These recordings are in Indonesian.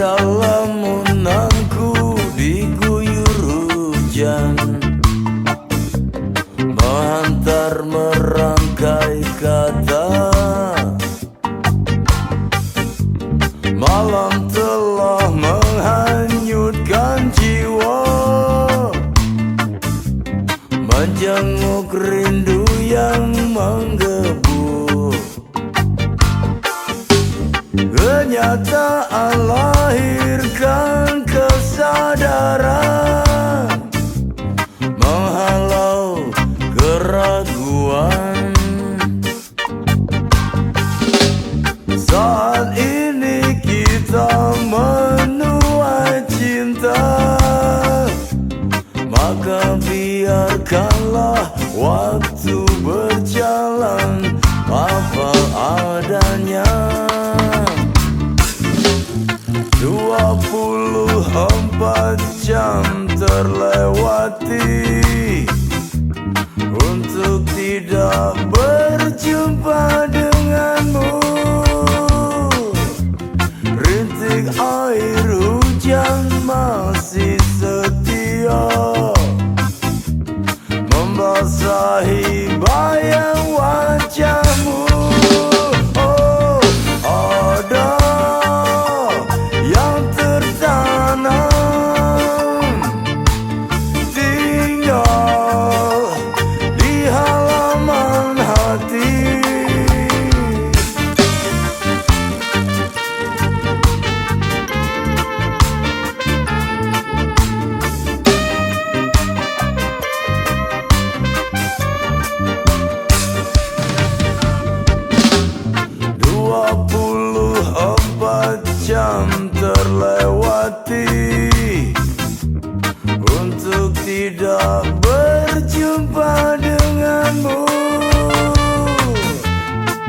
lamunanku diguyur hujan Menghantar merangkai kata. Malam Saat ini kita menuai cinta. Maka biarkanlah waktu berjalan. Apa adanya. Dua puluh empat jam berjumpa denganmu. Rintik air hujan masih setia. Membasahi bayang terlewati. Untuk tidak berjumpa denganmu.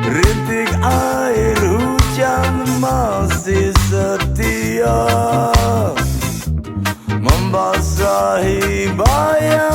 Rintik air hujan masih setia. Membasahi bayang